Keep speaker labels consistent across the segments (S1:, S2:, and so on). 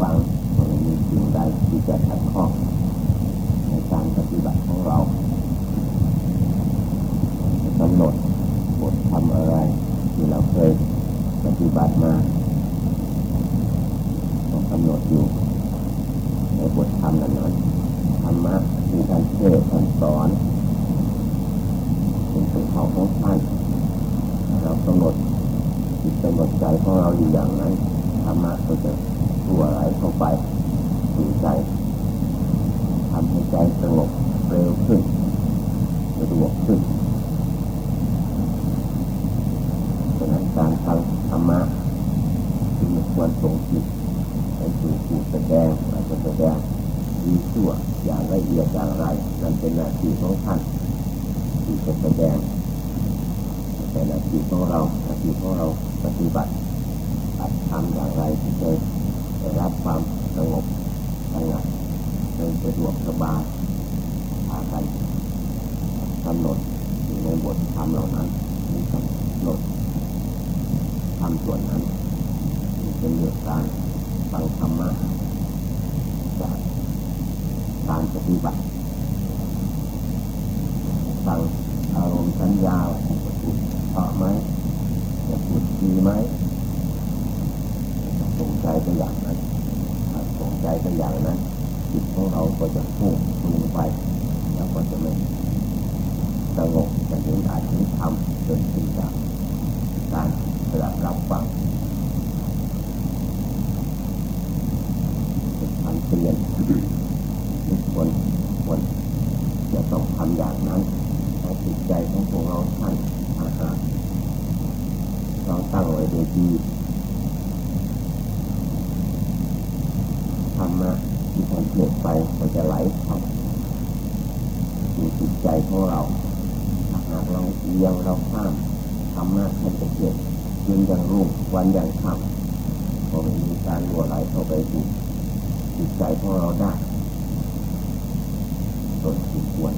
S1: ฟังมีสิ่งใดที่จะขัดข้องในการปฏิบัติของเรากำหนดบททำอะไร ที่เราเคยปฏิบัติมาต้องกำหนดอยู่ในบทธรรมนั้นธรรมะที่ท่านเทศท่านสอนเป็นสิ่งเขาของท่านเรากำหนดจิตกำหนดใจของเราอยู่อย่างนั้นธรรมะก็จะรั่วไหลเข้าไปสู่ใจทำให้ใจสงบเร็วขึ้นสะดวกขึ้นดังนั้นการฟังธรรมะที่มีควรส่งจิตไปสู่ผู้แสดงอาจจะแสดงดีชั่วอย่างละเอียดอย่างไรนั่นเป็นหน้าที่ของท่านที่จะแสดงแต่หน้าที่ของเราหน้าที่ของเราปฏิบัติอัดทำอย่างไรที่จะได้รับความสงบสงัดโดยสะดวกสบายพากันกำหนดอยู่ในบทธรรมเหล่านั้นมีกำหนดทำส่วนนั้นเป็นเรื่องการฟังธรรมะจากการปฏิบัติ ฟังอารมณ์สัญญาเพราะไหมจะพูดดีไหมสงใจไปอย่างนั้นสงใจไปอย่างนั้นจิตของเราก็จะพุ่งปรุงไป แล้วก็จะไม่สงบจะถึงอาจถึงทำเกิดขึ้นจากการสดับรับฟังเป็นคำเตือนทุกคนควรจะต้องทำอย่างนั้น จิตใจของพวกเราท่านอาหารเราตั้งไว้โดยดีธรรมะที่ท่านเกิดไปก็จะไหลเข้าสู่จิตใจของเราถ้าหากเราเอียงเราข้ามธรรมะมันจะเกิดยืนอย่างรุ่งวันอย่างค่ำก็มีการหัวไหลเข้าไปสู่จิตใจของเราได้ตนที่ควร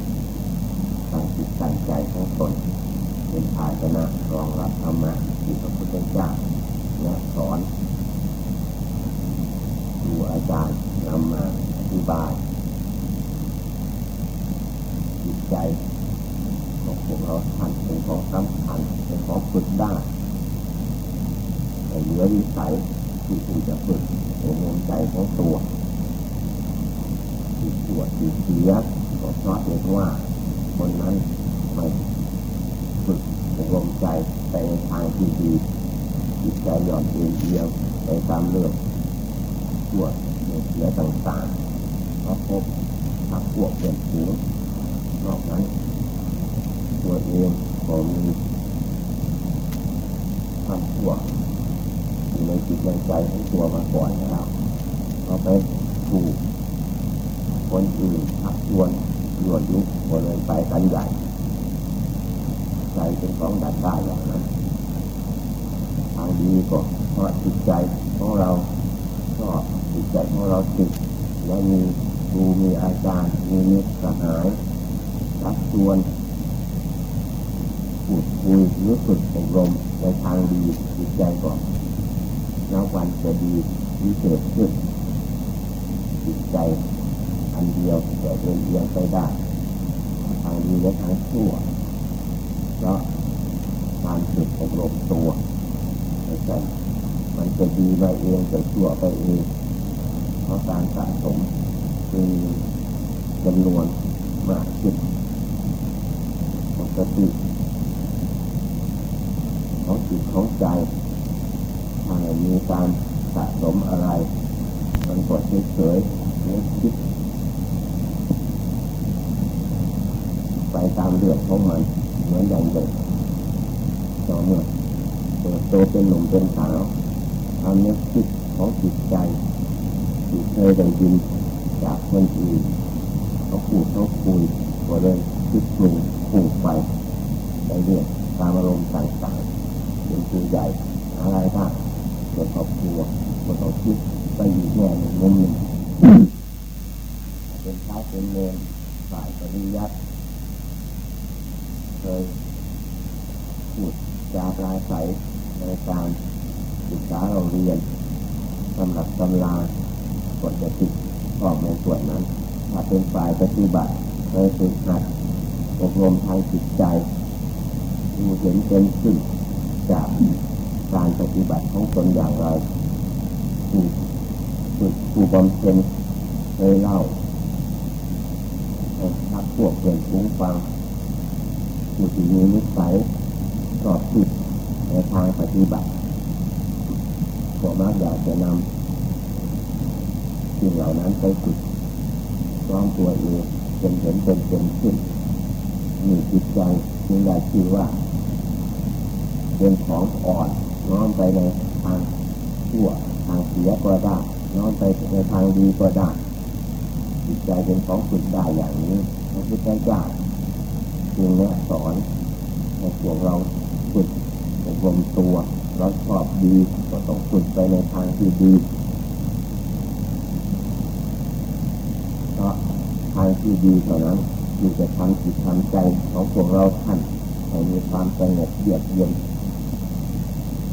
S1: ตั้งจิตตั้งใจของตนเป็นภาชนะรองรับธรรมะที่พระพุทธเจ้าและสอนครูอาจารย์นำมาอธิบายจิตใจของพวกเราท่านเป็นของสำคัญเป็นของฝึกได้แต่เหลือวิสัยที่คุณจะฝึกในดวงใจของตัวที่ปวดที่เสียก็เพราะเห็นว่า คนนั้นไม่ฝึกอบรมใจไปในทางที่ดีจิตใจหย่อนเอียงเอียไปตามเรื่องชั่วเสียต่างๆเพราะพบทักพวกเป็นผูงนอกนั้น ตัวเองก็มีทำชั่วอยู่ในจิตในใจของตัวมาก่อนแล้วเราไปถูกคนอื่นทักชวน ยวนยุก็เลยไปกันใหญ่ใจเป็นของดัดได้อย่างนั้นทางดีก็เพราะจิตใจของเราก็จิตใจของเราติดและมีครูมีอาจารย์มีมิตรสหายรับชวนพูดคุยหรือฝึกอบรมในทางดีจิตใจก็นับวันจะดีวิเศษขึ้นจิตใจ อันเดียวแต่เดินเอียงไปได้ทางดีและทางชั่วเพราะการฝึกอบรมตัวไม่ใช่มันจะดีไปเองจะชั่วไปเองเพราะการสะสมคือจำนวนมากขึ้นปกติของจิตของใจถ้ามีการสะสมอะไร มันก็เฉยๆไม่คิด ไปตามเรื่องของมันเหมือนอย่างเด็กตอเมื่อเติบโตเป็นหนุ่มเป็นสาวทำนึกคิดของจิตใจที่เคยได้ยินจากคนอื่นเขาพูดเขาคุยก็เลยคิดปรุงผูกไปในเรื่องตามอารมณ์ต่างๆเป็นตัวใหญ่อะไรบ้างส่วนครอบครัวก็ต้องคิดไปอีกแง่หนึ่งมุมหนึ่งเป็นพระเป็นเนรฝ่ายปริยัติ เคยพูดจาปลายใสในการศึกษาเราเรียนสำหรับตำราก็จะติดออกในส่วนนั้นถ้าเป็นฝ่ายปฏิบัติเคยฝึกหัดอบรมทางจิตใจดูเห็นเป็นขึ้นจากการปฏิบัติของตนอย่างไรผู้ฝึกผู้บำเพ็ญเคยเล่าให้ทักพวกเพื่อนฟุ้งฟัง ผู้ที่มีนิสัยสอบติดในทางปฏิบัติพวกมักอยากจะนำสิ่งเหล่านั้นไปฝึกร้องตัวเองจนเห็นเป็นเป็นขึ้นมีจิตใจจึงได้ชื่อว่า เป็นของอ่อนน้อมไปในทางชั่วทางเสียก็ได้น้อมไปในทางดีก็ได้จิตใจเป็นของฝึกได้อย่างนี้พระพุทธเจ้า จึงแนะสอนให้พวกเราฝึกอบรมตัว เราชอบดี ก็ต้องฝึกไปในทางที่ดีเพราะทางที่ดีเท่านั้นที่จะทำจิตทำใจของพวกเราท่านให้มีความสงบเยือกเย็น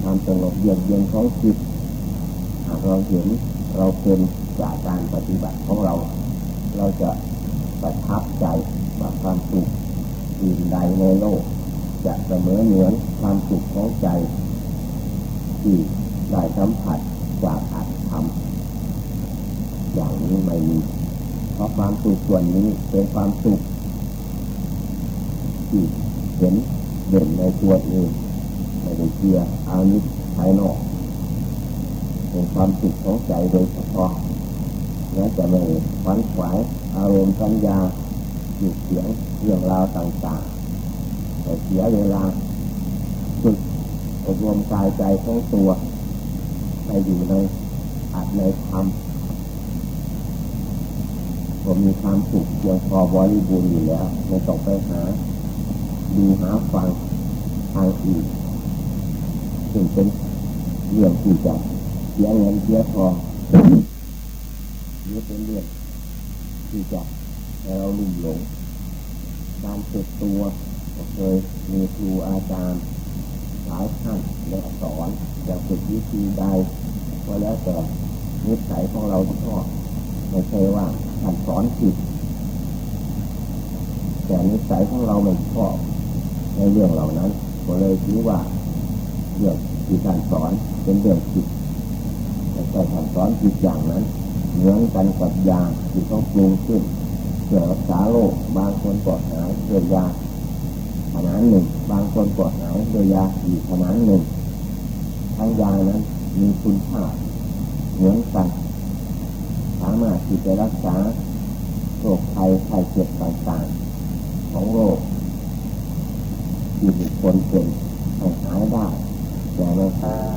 S1: ความสงบเยือกเย็นของจิตหากเราเห็นเราเป็นจากการปฏิบัติของเรา เราจะประทับใจว่าความสุข อื่นใดในโลก จะเสมอเหมือนความสุขของใจ ที่ได้สัมผัสจากอัตธรรมอย่างนี้ไม่มีเพราะความสุขส่วนนี้เป็นความสุขที่เห็นเด่นในตัวเองไม่ได้เกี่ยอานิสภายนอกเป็นความสุขของใจโดยเฉพาะและจะไม่ขวัญขวายอารมณ์สัญญา อยู่เสียงเรื่องราวต่างๆแต่เสียเวลาฝึกอบรมกายใจของตัวไปอยู่ในอัดในธรรมผมมีความสุขเพียงพอบริบูรณ์อยู่แล้วไม่ต้องไปหา ดูหาฟังทางอื่นซึ่งเป็นเรื่องที่จะเสียเงินเสียทองหรือเป็นเรื่องที่จะ ให้เราลุ่มหลงการฝึกตัวก็เคยมีครูอาจารย์หลายท่านและสอนจะฝึกวิธีใดก็แล้วแต่นิสัยของเราชอบไม่ใช่ว่าท่านสอนผิดแต่นิสัยของเราไม่ชอบในเรื่องเหล่านั้นก็เลยคิดว่าเรื่องที่ท่านสอนเป็นเรื่องผิดแต่ท่านสอนผิดอย่างนั้นเหมือนกันกับยาที่ต้องปรุงขึ้น เพื่อรักษาโรคบางคนปลอดหายด้วยยาขนาดหนึ่ง บางคนปลอดหายด้วยยาอีกขนาดหนึ่งทั้งยานั้นมีคุณค่าเหมือนกันสามารถที่จะรักษาโรคภัยไข้เจ็บต่างๆ ของโรคที่บุคคลเป็นให้หายได้แต่ใน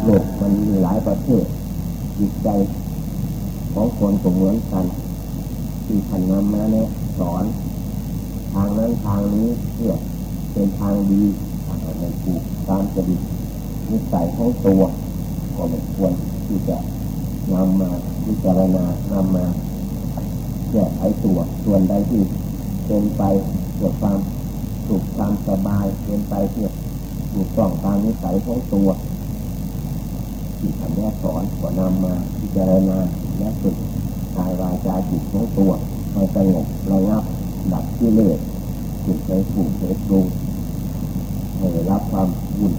S1: โลกมันมีหลายประเภทจิตใจของคนก็เหมือนกัน ที่ท่านนำมาเนี่ยสอน ทางนั้นทางนี้เพื่อเป็นทางดีทางในถูกตามจริตนิสัยของตัว ก็ไม่ควรที่จะนำมาพิจารณานำมาแก้ไขตัวส่วนใดที่เป็นไปเพื่อความสุขความสบายเป็นไปเพื่อถูกต้องตามนิสัยของตัวที่ท่านแนะสอนก็นำมาพิจารณาและฝึก กายวาจาจิตของตัวให้สงบระงับดับที่เลสจิตใจผูกเสดปรุงให้รับความวุ่น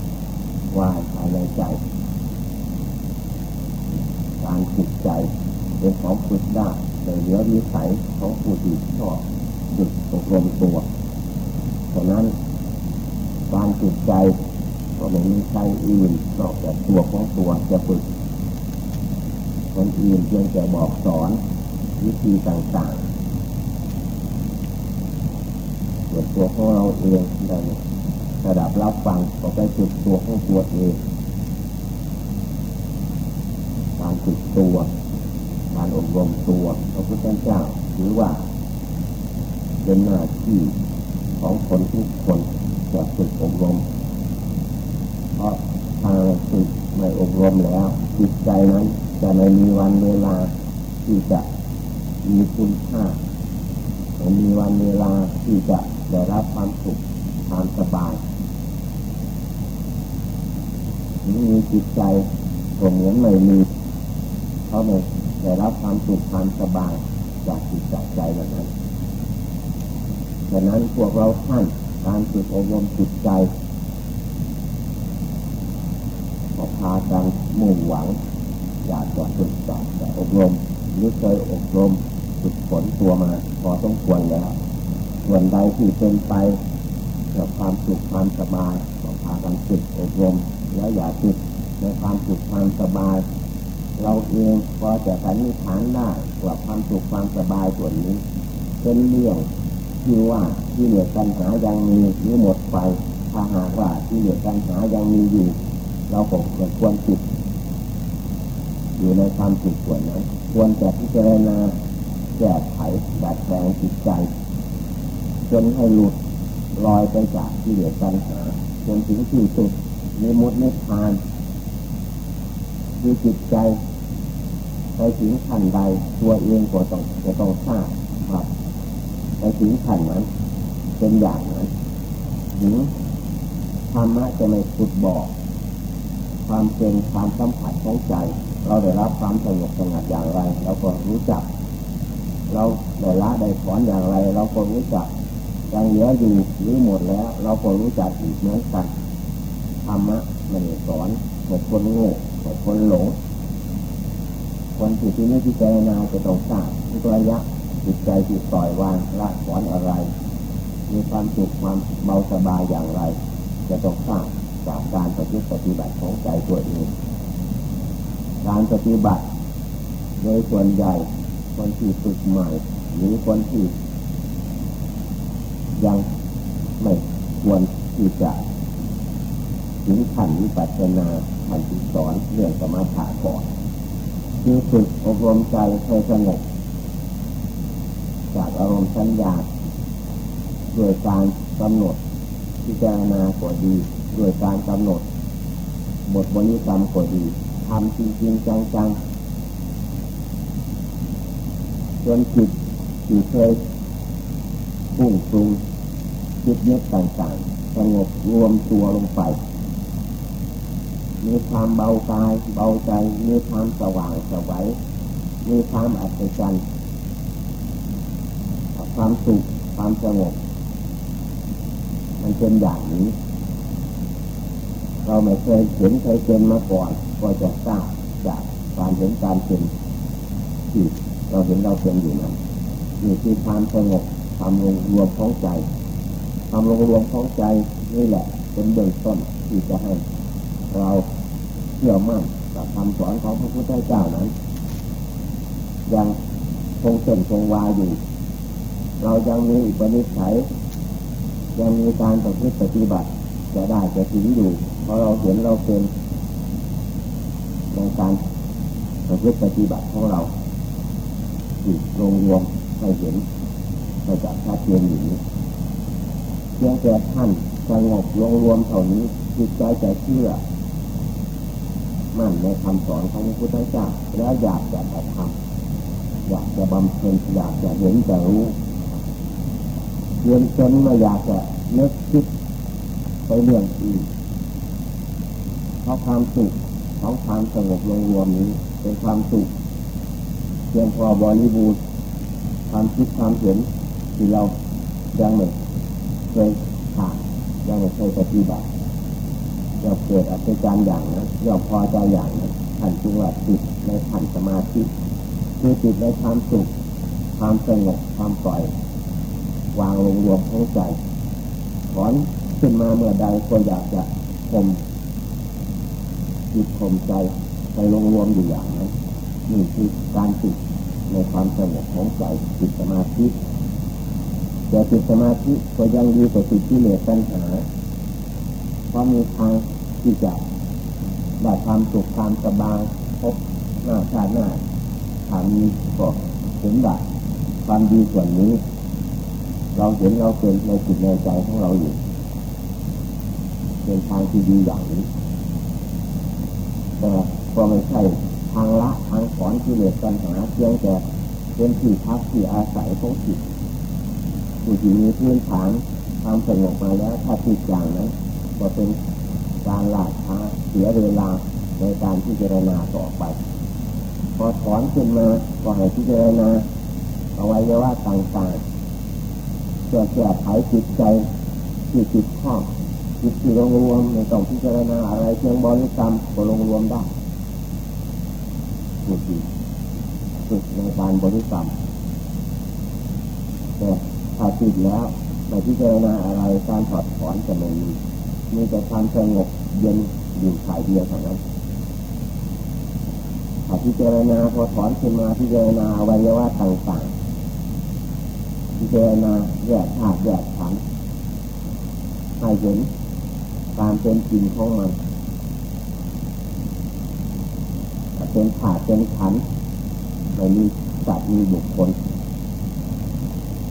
S1: วายภายในใจ การจิตใจเป็นของฝึกได้แต่เลือวิสัยของผู้ที่ชอบฝึกอบรมตัวฉะนั้นการจิตใจก็ไม่มีใครอื่นนอกจากตัวของตัวจะฝึก คนอื่นเพียงแต่บอกสอนวิธีต่างๆส่วนตัวของเราเองได้ระดับรับฟังก็ไปฝึกตัวของตัวเองการฝึกตัวการอบรมตัวพระพุทธเจ้าถือว่าเป็นหน้าที่ของคนทุกคนจะฝึกอบรม เพราะทางฝึกไม่อบรมแล้วจิตใจนั้น จะไม่มีวันเวลาที่จะมีคุณค่าไม่มีวันเวลาที่จะได้รับความสุขความสบายมีจิตใจก็เหมือนไม่มีเขาไม่ได้รับความสุขความสบายจากจิตจากใจแบบนั้นดังนั้นพวกเราท่านการฝึกอบรมจิตใจก็พากันมุ่งหวัง อยากจะฝึกสอนแต่อบรมหรือเคยอบรมฝึกฝนตัวมา พอต้องควรแล้วส่วนใดที่เป็นไปเพื่อความสุขความสบายก็พากันฝึกอบรมแล้วอย่าติดในความสุขความสบาย เราเองพอจะสันนิษฐานได้ว่าความสุขความสบายส่วนนี้ เป็นเรื่องที่ว่าที่เหลือปัญหายังมีหรือหมดไปถ้าหากว่าที่เหลือปัญหายังมีอยู่ เราคงควรติด อยู่ในความสุขส่วนนั้น ควรจะพิจารณาแก้ไขดัดแปลงจิตใจจนให้หลุดลอยไปจากที่เหลือปัญหาจนถึงที่สุดในมุดในทานคือจิตใจไปถึงขั้นใดตัวเองก็ต้องจะต้องทราบครับไปถึงขั้นนั้นเป็นอย่างนั้นถึงธรรมะจะไม่ขุดบอก ความเป็นความสัมผัสของใจ เราได้รับความสงบสงัดอย่างไร เราก็รู้จัก เราได้ละได้ถอนอย่างไร เราก็รู้จักยังเหลืออยู่หรือหมดแล้ว เราก็รู้จักอีกเหมือนกันธรรมะมันสอนหกคนโง่หกคนหลงคนที่ที่ไม่พิจารณาจะต้องทราบทุกระยะจิตใจจิตปล่อยวางละถอนอะไร มีความสุขความเบาสบายอย่างไร จะต้องทราบจากการปฏิปฏิบัติของใจตัวเอง การปฏิบัติ โดยส่วนใหญ่คนที่ฝึกใหม่ หรือคนที่ยังไม่ควรที่จะถึงขั้นวิปัสสนาขันสอนเรื่องสมาธิก่อนคือฝึกอบรมใจให้สงบจากอารมณ์สัญญาด้วยการกำหนดพิจารณาก็ดีด้วยการกำหนด บทบริกรรมก็ดี ทำจริงจริงจังๆจนจิตที่เคยพุ่งปรุงจิตเย็ดต่างๆสงบรวมตัวลงไป มีความเบากายเบาใจ มีความสว่างสวัยมีความอัศจรรย์ความสุขความสงบ มันเป็นอย่างนี้ เราไม่เคยเห็นเคยเป็นมาก่อน ก็จะทราบจากการเห็นการเป็นที่เราเห็นเราเป็นอยู่นั้นนี่คือความสงบความรวมรวมของใจความรวมรวมของใจนี่แหละ เป็นเบื้องต้นที่จะให้ เราเชื่อมั่นกับคำสอนของพระพุทธเจ้านั้น ยังคงเส้นคงวาอยู่ เรายังมีอุปนิสัยยังมีการปฏิบัติจะได้จะถึงอยู่ พราะเราเห็นเราเป็นในการประพฤติปฏิบัติของเราจิตรวมรวมให้เห็นให้จับชัดเจนอยู่นี้เพียงแต่ท่านสงบรวมรวมเท่านี้จิตใจจะเชื่อ มั่นในคำสอนของพระพุทธเจ้าแล้วอยากจะทำอยากจะบำเพ็ญอยากจะเห็นจะรู้เรียนจนไม่อยากจะนึกคิดไปเรื่องอื่น เพราะความสุขของความสงบรวมรวมนี้เป็นความสุขเพียงพอบริบูรณ์ความคิดความเห็นที่เรายังไม่เคยผ่านยังไม่เคยปฏิบัติเราเกิดอัศจรรย์อย่างนั้นเราพอใจอย่างนั้นขันจึงว่าติดในขันสมาธิคือติดในความสุขความสงบความปล่อยวางลงรวมของใจถอนขึ้นมาเมื่อใดก็อยากจะข่ม จิตข่มใจไปรวมอยู่อย่างนั้นนี่คือการติดในความสงบของใจจิตสมาธิแต่จิตสมาธิก็ยังดีกว่าจิตที่เหลือปัญหาเพราะมีทางที่จะได้ความสุขความสบายพบหน้าชาติหน้าถามีก็เห็นได้ความดีส่วนนี้ เราเห็นเราเป็นในจิตในใจของเราอยู่เป็นทางที่ดีอย่างนี้ แต่ก็ไม่ใช่ทางละทางสอนที่เหลือปัญหาเพียงแต่เป็นที่พักที่อาศัยของจิตผู้ที่มีพื้นฐานความสงบมาแล้วถ้าติดอย่างนั้นก็เป็นการหลาช้าเสียเวลาในการที่จะรณาต่อไป พอถอนขึ้นมาก็ให้พิจารณาเอาไว้ว่าต่างๆเพื่อแก้ไขจิตใจที่จิตข้อง จิตที่รวมรวมในต้องพิจารณาอะไรเพียงบริกรรมก็รวมรวมได้จิตจิตในการบริกรรมแต่ถ้าจิตแล้วไม่พิจารณาอะไรการถอดถอนจะไม่มีมีแต่ความสงบเย็นอยู่ถ่ายเดียวเท่านั้นถ้าพิจารณาพอถอนขึ้นมาพิจารณาวัยวะต่างๆพิจารณาแยกธาตุแยกขันธ์ให้เห็น การเป็นจริงของมันเป็นขาดเป็นขันไม่มีสัตว์มีบุคคล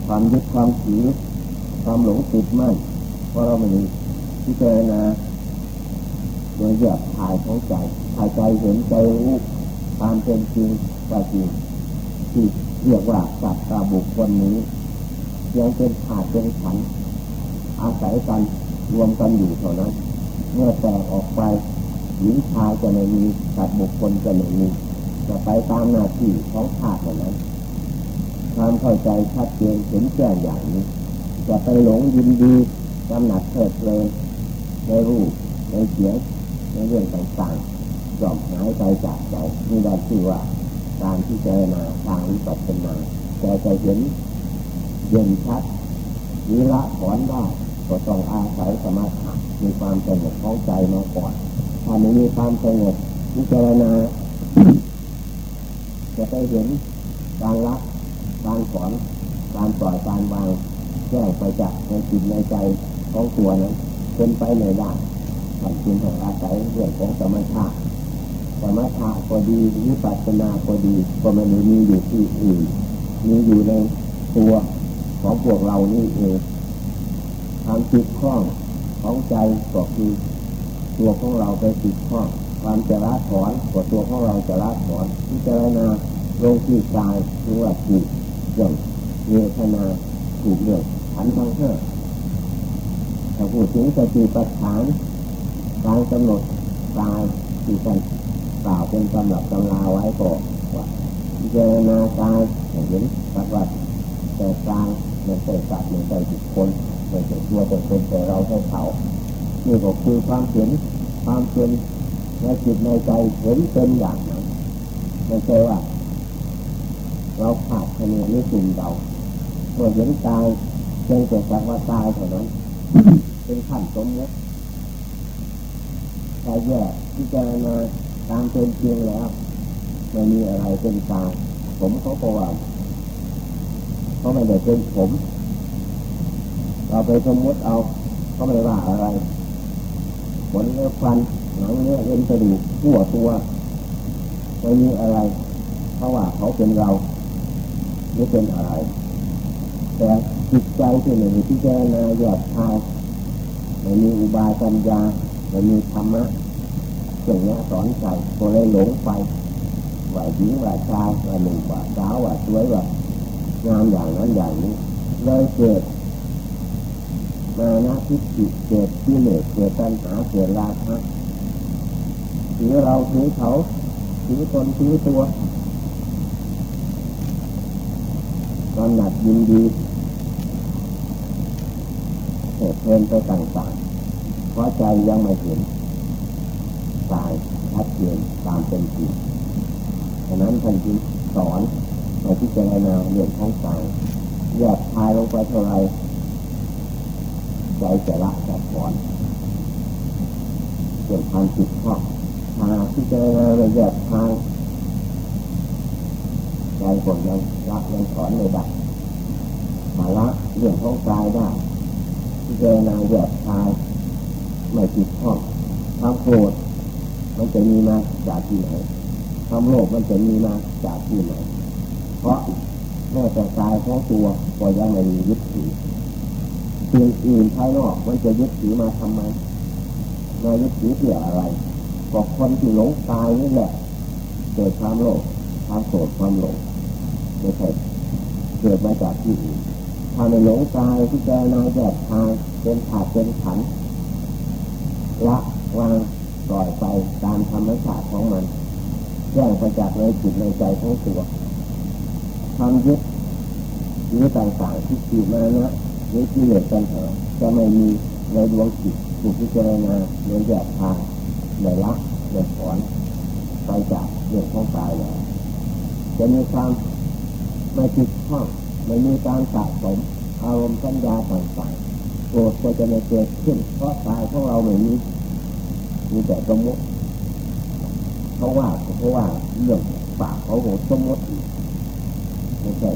S1: ความยึดความถือความหลงติดมั่นเพราะเราไม่มีพิจารณาโดยแยกถ่ายของใจถ่ายใจเห็นใจรู้ความเป็นจริงว่าจริงที่เรียกว่าสัตว์บุคคลนี้ยังเป็นขาดเป็นขันอาศัยกัน รวมกันอยู่เท่านั้น เมื่อแตกออกไปหญิงชายจะไม่มีสัตว์บุคคลจะไม่มีจะไปตามหน้าที่ของขาดเท่านั้นความเข้าใจชัดเจนเห็นแจ้งอย่างนี้ จะไปหลงยินดีกำหนัดเพลิดเพลินในรูปในเสียงในเรื่องต่างๆยอมหายใจจากใจนี่ได้ชื่อว่าการที่เจนาทางวิปัสสนาแต่จะเห็นเย็นชัดวิละถอนได้ ก็ต้องอาศัยสมาธิมีความสงบของใจมาก่อน ถ้าไม่มีความสงบพิจารณาจะไปเห็นการละการถอนการปล่อยการวางแก้ไปจากในจิตในใจของตัวนั้นเป็นไปในได้มันจึงต้องอาศัยเรื่องของสมาธิสมาธิก็ดีวิปัสสนาก็ดีก็มันมีอยู่ที่อื่นมีอยู่ในตัวของพวกเรานี่เอง ความติดข้องของใจก็คือตัวของเราไปติดข้องความจะละถอนก็ตัวของเราจะละถอนพิจารณาลงที่กายหรือว่าจิตเรื่องเวทนาถูกเรื่องขันธ์ทั้งห้าถ้าพูดถึงสติปัฏฐานการกำหนดกายที่ท่านกล่าวเป็นสำหรับตำราไว้ก่อนว่าพิจารณากายเห็นสัตว์แต่กลางมันเป็นสัตว์มันเป็นบุคคล ไม่ใช่ตัวแต่เป็นแต่เราใช่เขานี่ก็คือความเห็นความเป็นในจิตในใจเห็นเป็นอย่างนั้นไม่ใช่ว่า เราขาดคะแนนนี้สุ่มเราเมื่อเห็นตายเพียงแต่สักว่าตายเท่านั้น เป็นขั้นสมมติแต่แยกที่จะมาตามเป็นเพียงแล้วไม่มีอะไรเป็นตายผมเขาบอกว่าเขาไม่ได้เป็นผม เราไปสมมติเอาเขาไม่ว่าอะไรขนเนื้อฟันหนังเนื้อเอ็นกระดูกหัวตัวไม่มีอะไร เพราะว่าเขาเป็นเราไม่เป็นอะไร แต่จิตใจที่หนึ่งที่เจนาหยาบคายไม่มีอุบายปัญญาไม่มีธรรมะอย่างนี้สอนใจก็เลยหลงไปว่าหญิงว่าชายว่าหนุ่มว่าสาวว่าสวยว่างามอย่างนั้นอย่างนี้เลยเกิด มานะทิฏฐิเกิดที่เหลือเกิดปัญหาเกิดราคะถือเราถือเขาถือตนถือตัวกำหนัดยินดีเหตุเพลินไปต่างๆเพราะใจยังไม่เห็นกายชัดเจนตามเป็นจริงฉะนั้นท่านจึงสอนในที่เจรนาเรื่องของกายแยกทายลงไปเท่าไร ใจจะละจะถอนเกิดความติดข้องทางที่เจริญละเอียดทางใจคนยังละยังถอนไม่ได้มาละเรื่องของกายได้ที่เจริญละเอียดทางไม่ติดข้องความโกรธมันจะมีมาจากที่ไหนความโลภมันจะมีมาจากที่ไหนเพราะแม้แต่กายของตัวก็ยังไม่มียึดถือ สิ่งอื่นภายนอกมันจะยึดถือมาทำไมมายึดถือเพื่ออะไรก็คนที่หลงตายนี่แหละเกิดความโลภความโกรธความหลงไม่ใช่เกิดมาจากที่อื่นถ้าในหลงตายที่แกนายแบบทางเป็นขาดเป็นขันละวางปล่อยไปตามธรรมชาติของมันแจ้งไปจากในจิตในใจของตัวความยึดหรือต่างๆที่ขีดมานะ หรือที่เหลือปัญหาจะไม่มีในดวงจิตถูกพิจารณาเนื่องจากทางในละในถอนไปจากเรื่องของกายแล้วจะมีความไม่ติดข้องไม่มีการสะสมอารมณ์สัญญาต่างๆโกรธก็จะไม่เกิดขึ้น เพราะกายของเราไม่มีมีแต่สมมติเพราะว่าเพราะว่าเรื่องปากเขาโหสมมติไม่ใช่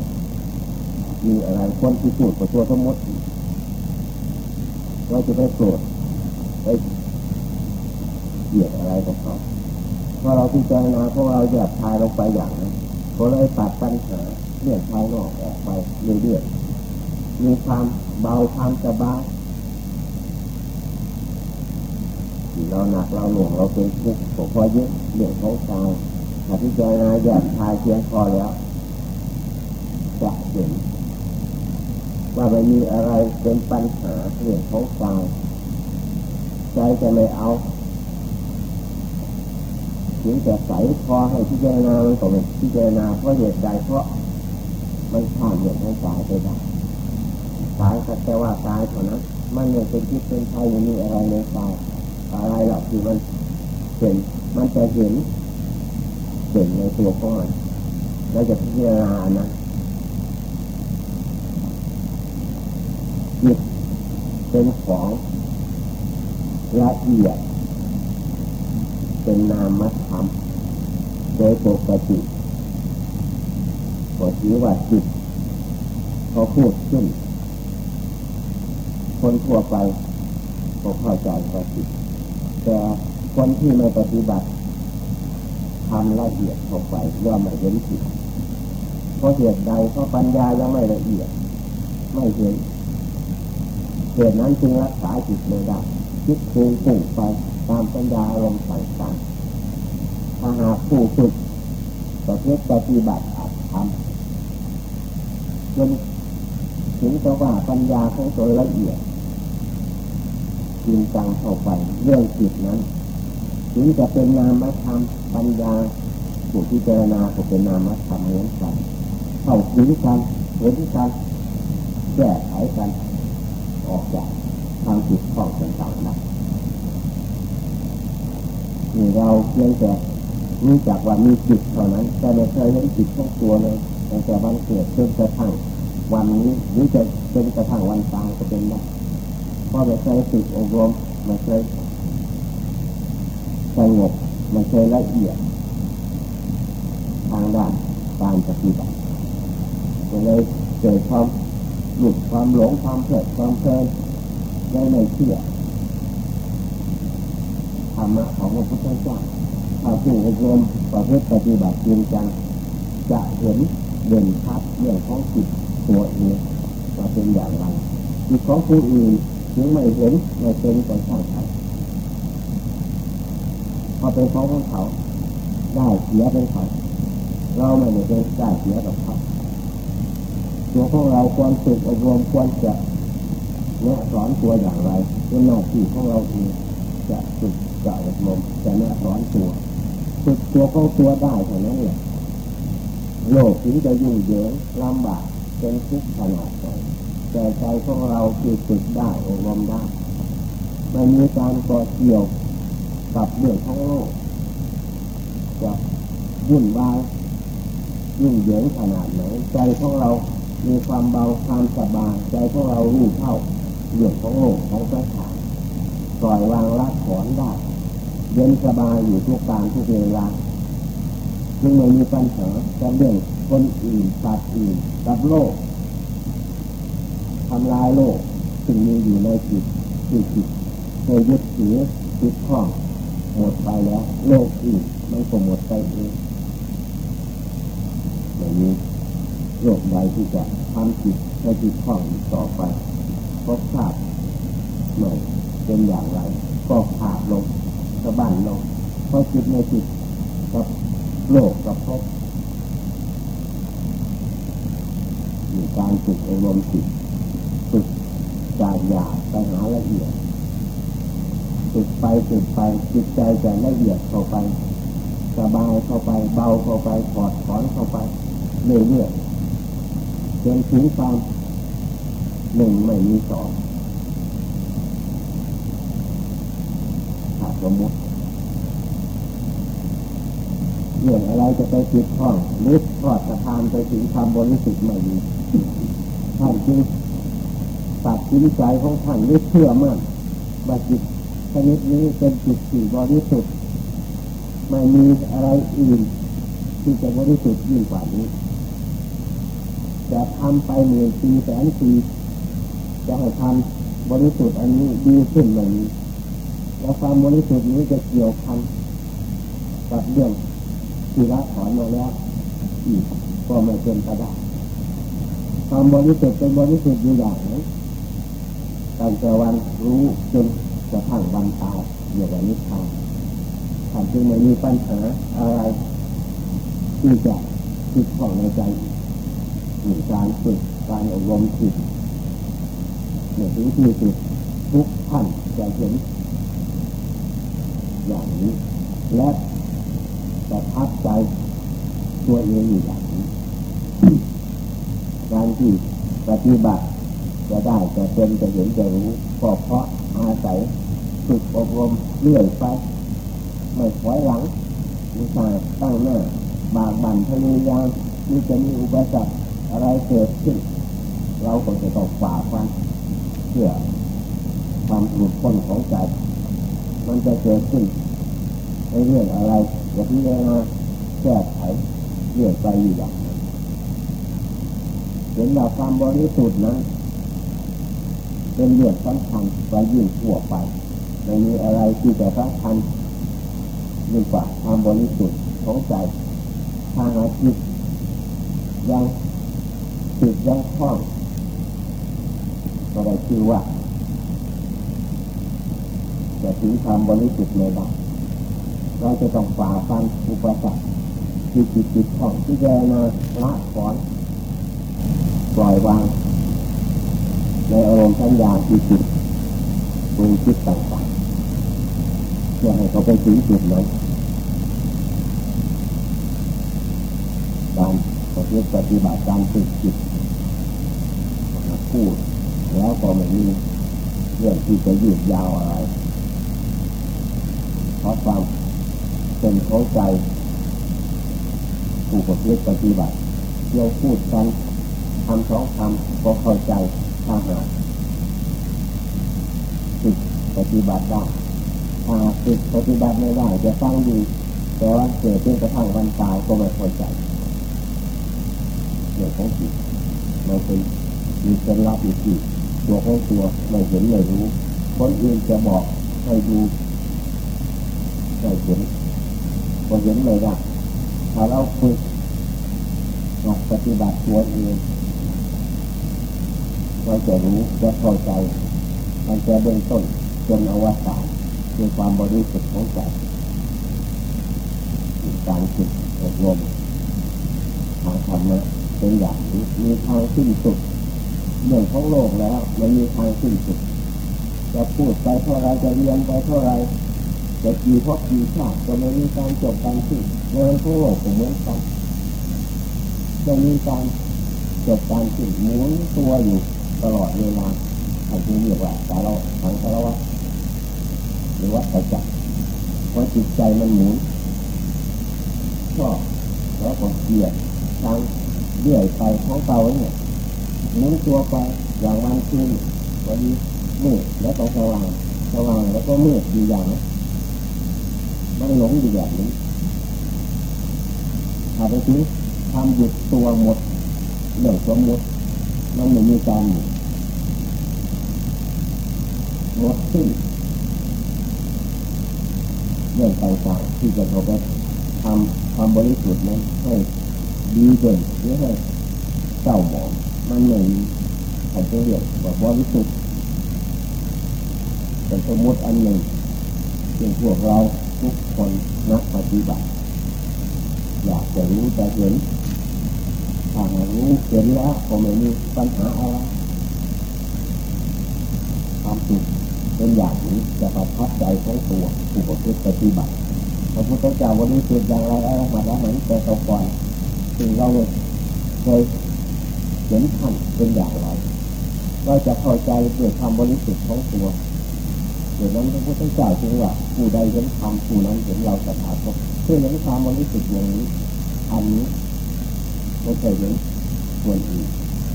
S1: มีอะไรคนที่พูดกับตัวสมมติเราจะไปโกรธไปเกลียดอะไรกับเขาพอเราพิจารณาพวกเราหยาบทายลงไปอย่างนั้นก็เลยตัดปัญหาเรื่องภายนอกออกไปเรื่อยๆมีความเบาความสบายเราหนักเราหน่วงเราเป็นทุกข์พอยึดเรื่องของกายถ้าพิจารณาหยาบทายเพียงพอแล้วจะเห็น ว่าไม่มีอะไรเป็นปัญหาเรื่องของกายใจจะไม่เอาถึงแต่ใสพอให้พิจารณามันก็ไม่พิจารณาเพราะเหตุใดเพราะมันข้ามเรื่องของกายไปได้กายก็แต่ว่ากายเท่านั้นมันไม่เป็นที่เป็นไทยมีอะไรในกายอะไรหรอกคือมันเห็นมันจะเห็นเด่นในตัวก้อนแล้วจะพิจารณานะ จิตเป็นของละเอียด เป็นนามธรรมโดยปกติก็ถือว่าจิตเขาพูดขึ้น คนทั่วไปก็เข้าใจว่าจิตแต่คนที่ไม่ปฏิบัติทำละเอียดเข้าไปย่อมไม่เห็นจิตเพราะเหตุใดเพราะปัญญายังไม่ละเอียด ไม่เห็น เหตุนั้นจึงรักษาจิตไม่ได้คิดคูงปุ่งไปตามปัญญาอารมณ์ต่างๆถ้าหากผู้ฝึกประพฤติปฏิบัติอาจทำจนถึงจะว่าปัญญาของตัวละเอียดจริงจังเข้าไปเรื่องจิตนั้น ถึงจะเป็นนามธรรมปัญญาผู้ที่เจรณาก็เป็นนามธรรมเหมือนกันเข้าถึงกันเห็นกันแก้ไขกัน ออกจากทางจิตของต่างๆได้นี่เราเพียงแต่รู้จักว่ามีจิตเท่านั้น แต่ไม่เคยเห็นจิตของตัวเลยตั้งแต่วันเกิดจนกระทั่งวันนี้หรือจะจนกระทั่งวันตายก็เป็นได้เพราะไม่เคยฝึกอบรมไม่เคยสงบไม่เคยละเอียด ทางด้านการปฏิบัติก็เลยเกิดความ หลุดความหลงความเพลิดความเพลินได้ไม่เชื่อธรรมะของพระพุทธเจ้าถ้าผู้อบรมประพฤติปฏิบัติจริงจังจะเห็นเด่นชัดเรื่องของจิตตัวเองว่าเป็นอย่างไรจิตของผู้อื่นถึงไม่เห็นไม่เป็นก็ช่างเขาพอเป็นของของเขา ได้เสียเป็นเขาเราไม่ได้เป็นได้เสียกับเขา ตัวของเราควรฝึกอบรมควรจะแนะสอนตัวอย่างไรเป็นหน้าที่ของเราเอจะฝึกจะอบรมจะแนะสอนตัวฝึกตัวของตัวได้เท่านั้นแหละโลกถึงจะยุ่งเหยิงลำบากเป็นทุกข์ขนาดไหนแต่ใจของเราคือฝึกได้อบรมได้ไม่มีการก่อเกี่ยวกับเรื่องของโลกจะวุ่นวายยุ่งเหยิงขนาดไหนใจของเรา มีความเบาความสบายใจของเรารู้เท่าเรื่องของโลกของสถานปล่อยวางละถอนได้เย็นสบายอยู่ทุกการทุกเวลาจึงไม่มีปัญหากับเรื่องคนอื่นสัตว์อื่นกับโลกทำลายโลกซึ่งมีอยู่ในจิตคือจิตเคยยึดถือจิตข้องหมดไปแล้ว โลกอื่นมันก็หมดไปเองไม่มี โลกใดที่จะทำจิตให้จิตข้องต่อไปพบชาติไม่เป็นอย่างไร ก็ขาดลงสะบั้นลงเพราะจิตในจิตกับโลกกับพบมีการฝึกอารมณ์จิตฝึกจากหยาบไปหาละเอียดฝึกไปฝึกไปจิตใจจะละเอียดเข้าไปสบายเข้าไปเบาเข้าไปถอดถอนเข้าไปเรื่อยๆ จนถึงความหนึ่งไม่มีสองขาดสมมติเรื่องอะไรจะไปติดข้องหรือทอดสะพานไปถึงความบริสุทธิ์ไม่มีท่านจึงตัดสินใจของท่านหรือเชื่อมั่นว่าจิตชนิดนี้เป็นจิตที่บริสุทธิ์ไม่มีอะไรอื่นที่จะบริสุทธิ์ยิ่งกว่านี้ จะทำไปหมื่นปีแสนปีจะให้ทำบริสุทธิ์อันนี้ดีขึ้นแบบนี้แล้วความบริสุทธิ์นี้จะเกี่ยวพันกับเรื่องที่ละถอนมาแล้วอีกก็ไม่เป็นไปได้ความบริสุทธิ์เป็นบริสุทธิ์อยู่อย่างนี้ตั้งแต่วันรู้จนกระทั่งวันตายอย่างนี้ทางท่านจึงไม่มีปัญหาอะไรที่จะติดข้องในใจ การฝึกการอบรมจิตในถึงที่สุดทุกท่านจะเห็นอย่างนี้และจะทับใจตัวเองอยู่อย่างนี้การที่ปฏิบัติจะได้จะเป็นจะเห็นจะรู้ก็เพราะอาศัยฝึกอบรมเรื่อยไปไม่ถอยหลังมีสาตั้งหน้าบากบั่นพยายามมีจะมีอุปสรรค อะไรเกิดขึ้น เราก็จะต้องฝ่าฟันเพื่อความหลุดพ้นของใจ มันจะเกิดขึ้นในเรื่องอะไรอย่าพิจารณาแก้ไขเรื่องไปอยู่อย่างนั้นเห็นว่าความบริสุทธิ์นั้นเป็นเรื่องสำคัญไปยิ่งทั่วไปไม่มีอะไรที่จะสำคัญยิ่งกว่าความบริสุทธิ์ของใจทางอาชีพยัง จิตยังคล่องก็ได้ชื่อว่าจะถึงความบริสุทธิ์ในบ้านเราจะต้องฝ่าฟันอุปสรรคที่จิตจิตของที่เจนาละถอนปล่อยวาง ในอารมณ์สัญญาที่จิตปรุงคิดต่างๆเพื่อให้เขาไปถึงจุดนั้นการปฏิบัติการฝึกจิต พูดแล้วก็ไม่มีเรื่องที่จะยืดยาวอะไรเพราะความเป็นเข้าใจผู้ประพฤติปฏิบัติเที่ยวพูดกันทำสองคำก็เข้าใจถ้าหากฝึกปฏิบัติได้ถ้าฝึกปฏิบัติไม่ได้จะฟังดีแต่ว่าเกิดเป็นกระทั่งวันตายก็ไม่เข้าใจเรื่องของจิตมันเป็น มีเคล็ดลับอยู่ที่ตัวของตัวไม่เห็นไม่รู้คนอื่นจะบอกให้ดูไม่เห็นก็เห็นเลยว่าถ้าเราฝึกหัดปฏิบัติตัวเองเราจะรู้จะเข้าใจมันจะเบื้องต้นจนอวสานคือความบริสุทธิ์ของใจการฝึกอบรมทางธรรมะเป็นอย่างนี้มีทางสิ้นสุด เรื่องของโลกแล้วมันมีทางสิ้นสุดจะพูดไปเท่าไรจะเรียนไปเท่าไรจะกี่พบกี่ชาติจะไม่มีการจบการสิ้นงานของโลกเหมือนกันจะมีการจบการสิ้นหมุนตัวอยู่ตลอดเวลาอันนี้เรียกว่าสารทางสารวัตหรือว่าประจักษ์เพราะจิตใจมันหมุนก็แล้วก็เกลียดทางเรื่อยไปของเก่าเนี่ย หมุนตัวไปอย่างวันคืนวันนี้มืดแล้วก็สว่างสว่างแล้วก็มืดอยู่อย่างมันหลงอยู่แบบนี้ถ้าไปถึงทำหยุดตัวหมดเรื่องสมมติมันไม่มีการหยุดหมดสิ้นเรื่องต่างๆที่จะเขาไปทำความบริสุทธิ์นั้นให้ดีเด่นหรือให้เจ้าหมอง มันไม่มีใครจะเรียกว่าบริสุทธิ์เป็นสมมติอันหนึ่งเป็นพวกเราทุกคนนักปฏิบัติอยากจะรู้จะเห็นถ้ารู้เห็นแล้วก็ไม่มีปัญหาอะไรความสุขเป็นอย่างนี้จะประทับใจของตัวผู้ประพฤติปฏิบัติพระพุทธเจ้าบริสุทธิ์อย่างไรอรหันต์อรหันต์แต่ต่อก่อนถึงเราเคยเห็นท่านเป็นอย่างไรเราจะเข้าใจด้วยความบริสุทธิ์ของตัวเดี๋ยวนั้นพระพุทธเจ้าจึงว่าผู้ใดเห็นธรรมผู้นั้นเห็นเราสถาคตคือเห็นความบริสุทธิ์อย่างนี้อันนี้ไม่เคยเห็นส่วนอื่น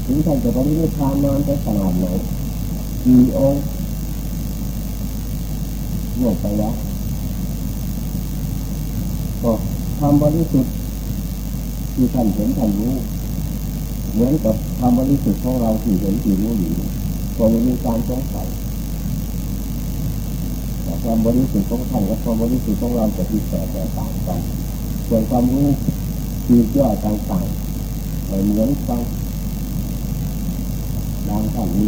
S1: ถึงท่านจะบริสุทธิ์ทานนานไปขนาดไหนกี่องค์หมดไปแล้วก็ความบริสุทธิ์ที่ท่านเห็นท่านรู้ เหมือนกับความบริสุทธิ์ของเราที่เห็นที่รู้อยู่ก็ไม่มีการสงสัยแต่ความบริสุทธิ์ของท่านกับความบริสุทธิ์ของเราจะที่แตกต่างกัน ส่วนความรู้ที่ย่อต่างๆเหมือนกันบางท่านมี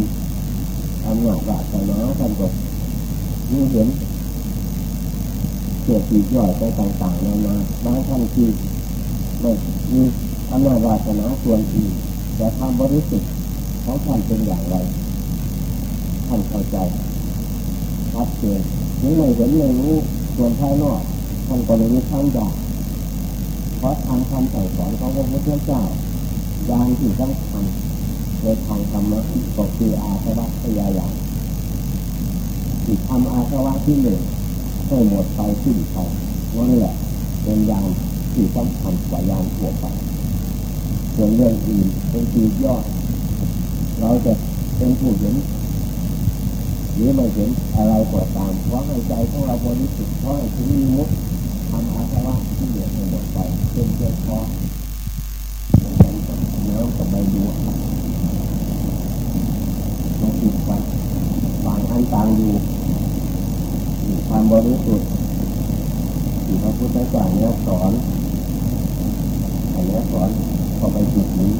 S1: อำนาจวาสนาท่านก็รู้เห็นเกิดปีกย่อยไปต่างๆนานาบางท่านคือไม่มีอำนาจวาสนาส่วนอื่น แต่ความบริสุทธิ์ของท่านเป็นอย่างไรท่านเข้าใจชัดเจนถึงไม่เห็นไม่รู้ส่วนภายนอกท่านก็เลยมีความอยากเพราะทำคำสั่งสอนของพระพุทธเจ้าอย่างที่ต้องทำในทางธรรมะก็คืออาสวะพยายามที่ทำอาสวะที่หนึ่งให้หมดไปสิ้นไปนั่นแหละเป็นยานที่ต้องทำกว่ายานทั่วไป ส่วนเรื่องอื่นเป็นปีกย่อเราจะเป็นผู้เห็นหรือไม่เห็นอะไรก็ตามเพราะให้ใจของเราบริสุทธิ์เพราะถึงมีมุตทำอาสวะที่เหลือให้หมดไปเป็นเพียงพอน้ำกับใบบัวมาติดกันต่างอันต่างอยู่ความบริสุทธิ์ที่พระพุทธเจ้าเนี่ยสอนอันนี้สอน เข้าไปจุดนี้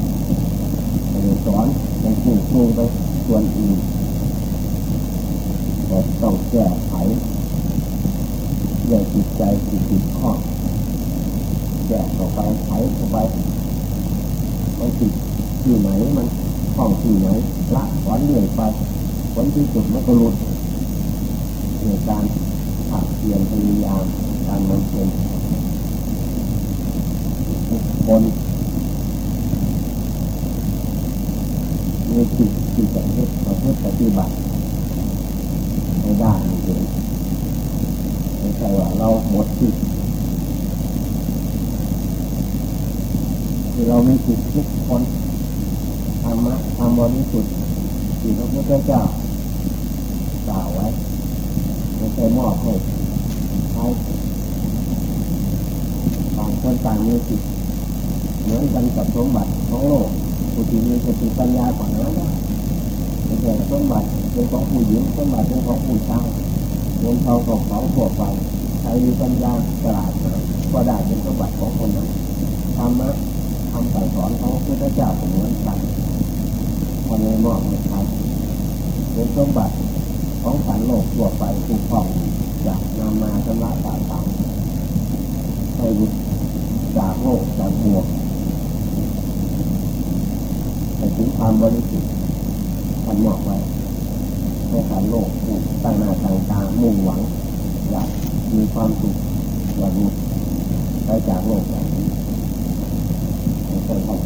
S1: ไม่ได้สอนในผู้ครูไปส่วนอื่นแต่ต้องแก้ไขเรื่องจิตใจที่ติดข้องแก้เข้าไปไขเข้าไปมันติดที่ไหนมันข้องที่ไหนละถอนเรื่อยไปผลที่สุดมันก็หลุดในการขับเปลี่ยนพยายามการมันเป็นคค มีจิตที่จะเพื่อประพฤติปฏิบัติในด้านนี้ไม่ใช่ว่าเราหมดจิตคือเรามีจิตทุกคนธรรมะธรรมบริสุทธิ์ที่พระพุทธเจ้ากล่าวไว้ไม่ใช่มอบให้ใครต่างคนต่างมีจิตเหมือนกันกับสมบัติของโลก ผู้ที่มีสติปัญญากว่านั้นไม่ใช่สมบัติเป็นของผู้หญิงสมบัติเป็นของผู้ชายเงินทองของเขาทั่วไปใครมีปัญญาฉลาดก็ได้เป็นสมบัติของคนนั้นธรรมะคำสั่งสอนของพระพุทธเจ้าเหมือนกันคนในมอบให้ใครเป็นสมบัติของสันโลกทั่วไปผู้ครองจะนำมาชำระต่างๆให้บุจากโลกจากบวก แต่ถึงความบริสุทธิ์ท่านมอบไว้ให้สันโลกผู้ตั้งหน้าตั้งตามุ่งหวังอยากมีความสุขอยากหลุดไปจากโลกแบบนี้ไม่ใช่ท่าน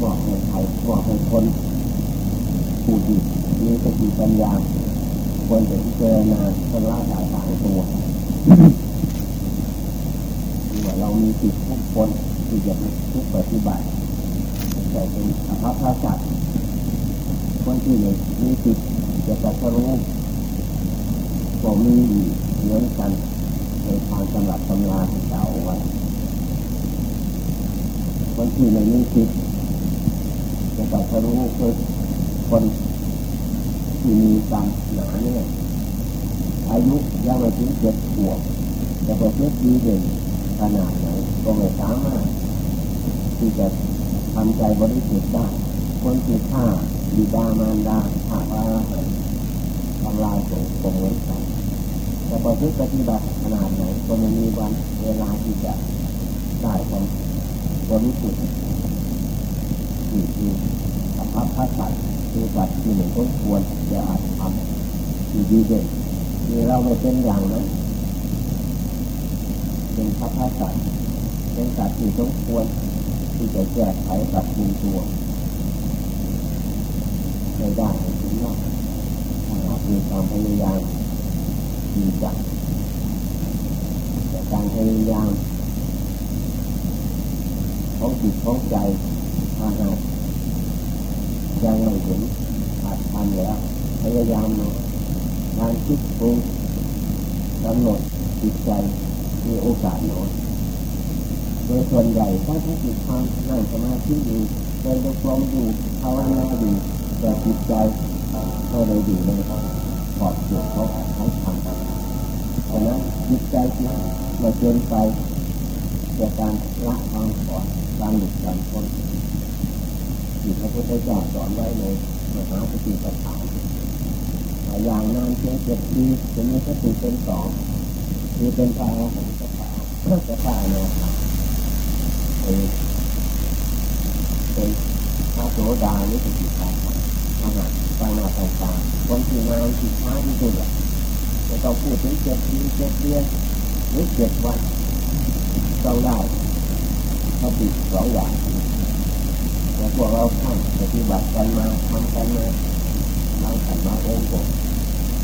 S1: บอกให้ใครบอกให้คนผู้ที่มีสติปัญญาควรจะพิจารณาชำระต่างตัวว่าเรามีจิตทุกคน ที่จะทุกปฏิบัติแต่เป็นอภัพพสัตว์คนที่มีมีจิตจะตัดรู้ก็มีเหมือนกันในทางสำหรับตำราที่กล่าวไว้คนที่ไม่มีจิตจะตัดรู้คือคนที่มีกรรมหนาเนี่ยอายุยังไม่ถึงเจ็ดขวบจะประพฤติดีเด่นขนาดไหนก็ไม่สามารถ ที่จะทำใจบริสุทธิ์ได้คนที่ฆ่าบิดามารดาฆ่าพระอรหันต์ทำลายสงฆ์ก็เหมือนกันจะประพฤติปฏิบัติขนาดไหนก็ไม่มีวันเวลาที่จะได้ความบริสุทธิ์ที่คือสภาพพระสัตว์คือสัตว์ที่หนึ่งก็ควรจะอาจทำที่ดีเด่นมีเราไม่เป็นอย่างนั้นเป็นพระพาสัตว์เป็นสัตว์ที่สมควร ที่จะแก้ไขกับปรุงตัวในด้านถึงว่าถ้าหากมีความพยายามดีจังแต่การพยายามของจิตของใจถ้าหากยังไม่ถึงอาจทำแล้วพยายามหน่อยการคิดปรุงกำหนดจิตใจมีโอกาสน้อย โดยส่วนใหญ่ถ้าที่จิตทำนั่งสมาธิอยู่เดินจงกรมอยู่ภาวนาอยู่แต่จิตใจก็เลยอยู่ในขอบเขตเขาเขาทำเพราะนั้นจิตใจที่ไม่เกินไปจากการละความขอดการหลุดการพ้นที่พระพุทธเจ้าสอนไว้ในมหาสติปัฏฐานอย่างนานเพียงเจ็ดปีจะมีสติเป็นสองคือเป็นพระอรหันต์กับพระกับพระอนาคา เป็นเป็นพระโสดานี่คือจิตตาขนาดต่างหน้าต่างๆคนที่งานที่ช้าที่สุดอะจะต้องพูดถึงเจ็ดปีเจ็ดเดือนหรือเจ็ดวันต้องได้สติสองอย่างแต่พวกเราทำปฏิบัติกันมาทำกันมาเราขันมาองค์ก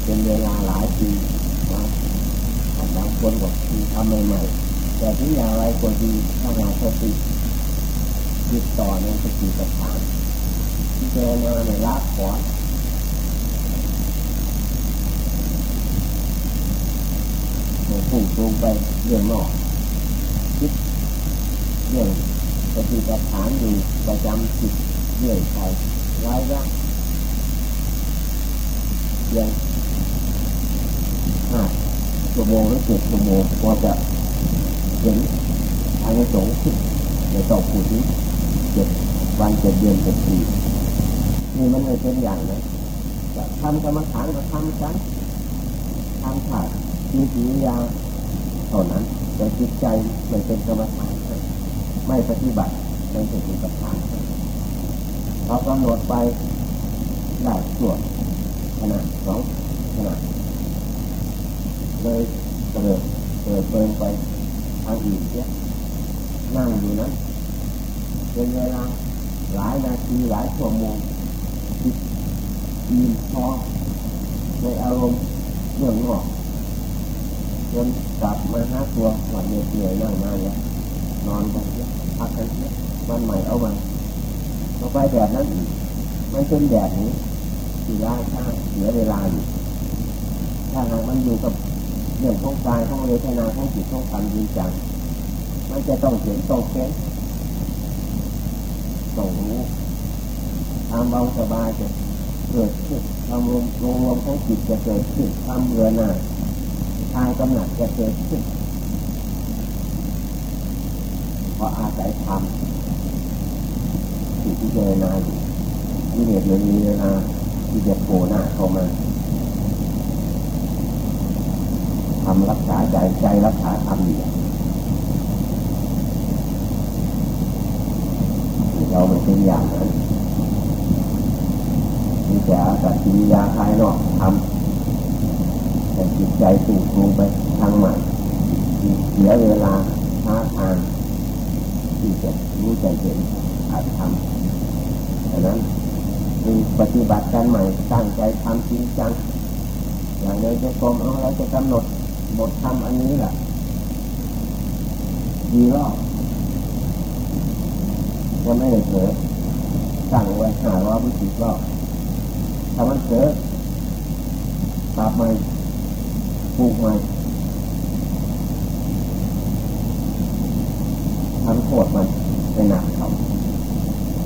S1: เป็นเวลาหลายปีนะบางคนบอกคือทำใหม่ๆ แต่ที่อย่างไรก็ดีถ้าเราสติติดต่อในสติปัฏฐานที่เจอมาในละขอนในพุ่งตรงไปเรื่องนอกคิดเรื่องสติปัฏฐานอยู่ประจำจิตเรื่อยไปไร้ละเพียงห้าชั่วโมงหรือเจ็ดชั่วโมงพอจะ เห็นอันนี้สงขึ้นในต่อพูดนี้เจ็ดวันเจ็ดเดือนเจ็ดปีนี่มันไม่เป็นอย่างนั้นทำกรรมฐานก็ทำกันทำขาดมีจิตยาเท่านั้น แต่จิตใจไม่เป็นกรรมฐานไม่ปฏิบัติไม่เป็นสติปัฏฐานเรากำหนดไปได้ส่วนขนาดสองขนาดเลยเปิดเปิดเปิงไป ทาอื่นเนี่ยนั่งอยู่นั้นเป็นเวลาหลายนาทีหลายชั่วโมงจิตอิ่มพอในอารมณ์เรื่องนอกจนกลับมาหาตัวหลับเหนื่อยนั่งนานแล้วนอนกันเยอะพักกันเยอะวันใหม่เอามาเราไปแบบนั้นอีกไม่เป็นแบบนี้ที่ล่าช้าเสียเวลาอยู่ถ้าหากมันอยู่กับ เรื่องของกายของเวทนาของจิตของธรรมจริงจังมันจะต้องเห็นต้องเค้นต้องรู้ทำเบาสบายจะเกิดขึ้นทำรวมรวมรวมของจิตจะเกิดขึ้นทำเรือหน้ายทายกำหนัดจะเกิดขึ้นเพราะอาศัยธรรมที่พิจารณาอยู่ที่เหตุมันมีเวลาที่จะโผล่หน้าเข้ามา ทำรักษาใจใจรักษาธรรมอยู่เราไม่เป็นอย่างนั้นมีแต่อาศัยกิริยาภายนอกทำแต่จิตใจสูงสูงไปทางใหม่เสียเวลาท้าทางที่จะรู้ใจเห็นอาจทำดังนั้นมีปฏิบัติการใหม่ตั้งใจทำจริงจังอย่างในจะกรมเอาเราจะกำหนด บทธรรมอันนี้แหละดีรอบจะไม่ได้เผลอสั่งไว้หาร้อยวิสิบรอบถ้ามันเผลอปรับใหม่ปลูกใหม่ทำโทษมันเป็นหนักเขา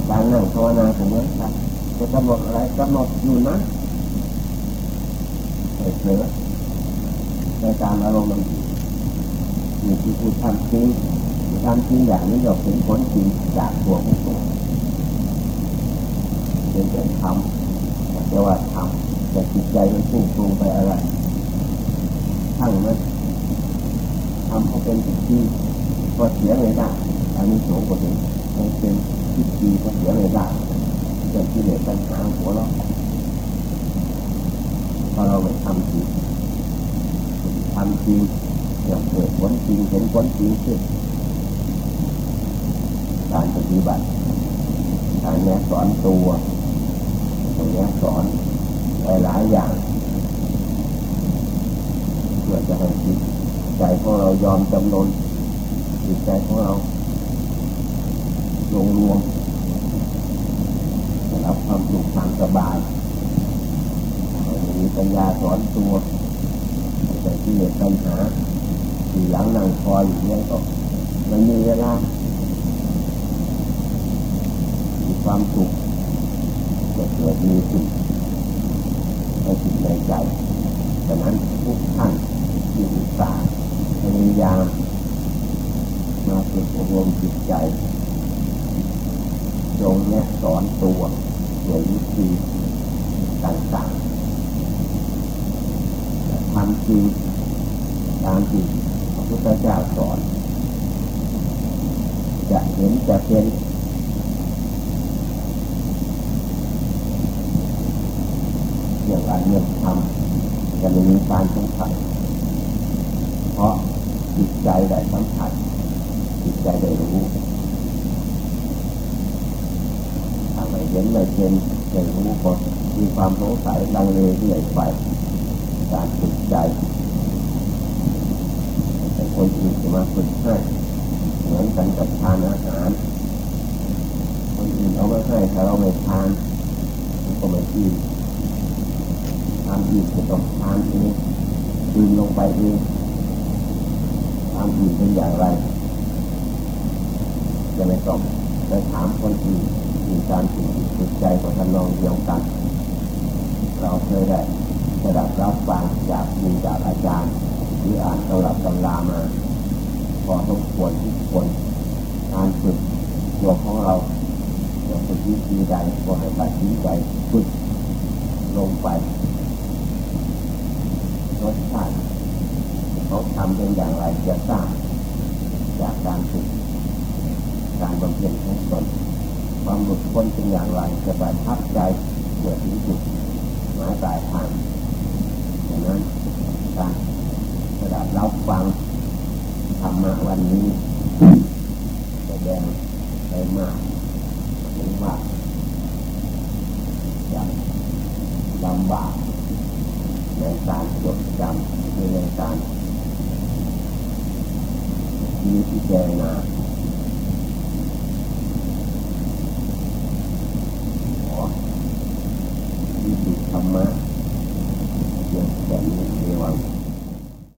S1: การนั่งภาวนาของเมื่อกันจะกำหนดอะไรกำหนดอยู่นะเผลอ ในการอารมณ์มันอยู่ที่ผู้ทำจริงทำจริงอย่างนี้เราเห็นผลจริงจากตัวของตัวเป็นแต่ทำแต่ว่าทำแต่จิตใจมันพุ่งปรุงไปอะไรทั้งนั้นทำเขาเป็นพิธีก็เสียไม่ได้อันนี้สูงกว่าถึงมันเป็นพิธีก็เสียไม่ได้เกิดที่เหลือปัญหาหัวเราพอเราไม่ทำจริง ทำจริงอย่างเกิดผลจริงเห็นผลจริงขึ้นการปฏิบัติการแนะสอนตัวการแนะสอนหลายอย่างเพื่อจะให้จิตใจของเรายอมจำนนจิตใจของเราลงรวมรับความสุขความสบายมีปัญญาสอนตัว แต่ที่เหลือปัญหาที่หลังนั่งคอยอยู่เนี่ยก็มันมีเวลามีความสุขจะเกิดมีสุขในจิตในใจดังนั้นทุกท่านที่อุตส่าพยายามมาฝึกอบรมจิตใจจงแนะสอนตัวโดยวิธีต่างๆทำจริง ตามที่พระพุทธเจ้าสอน จะเห็นจะเป็นอย่างไรเรื่องทำจะไม่มีการสงสัยเพราะจิตใจได้สัมผัสจิตใจได้รู้ถ้าไม่เห็นไม่เป็นไม่รู้ก็มีความสงสัยลังเลเรื่อยไปการฝึกใจ แต่คนอื่นจะมาฝึกให้เหมือนกันกับทานอาหารคนอื่นเอามาให้ถ้าเราไม่ทานมันก็ไม่ดีทานอีกจะต้องทานเองคืนลงไปเองทานอื่นเป็นอย่างไรจะไม่ต้องไปถามคนอื่นมีการฝึกจิตใจของท่านองเดียวกัน เราเคยได้ระดับรับฟังจากครูจากอาจารย์ หรืออ่านตำรับตำรามาพอสมควรทุกคนการฝึกตัวของเราจะฝึกวิธีใดก็ให้ตัดสินใจฝึกลงไปรสชาติเขาทำเป็นอย่างไรจะทราบจากการฝึกการบำเพ็ญของตนความหลุดพ้นเป็นอย่างไรจะประทับใจเมื่อถึงจุดหมายปลายทางดังนั้นการ ระรับฟังธรรมะวันนี้แสดงไปมากหรือว่าจะลำบากในการจดจำในการมีพิจารณาขอที่ธรรมะ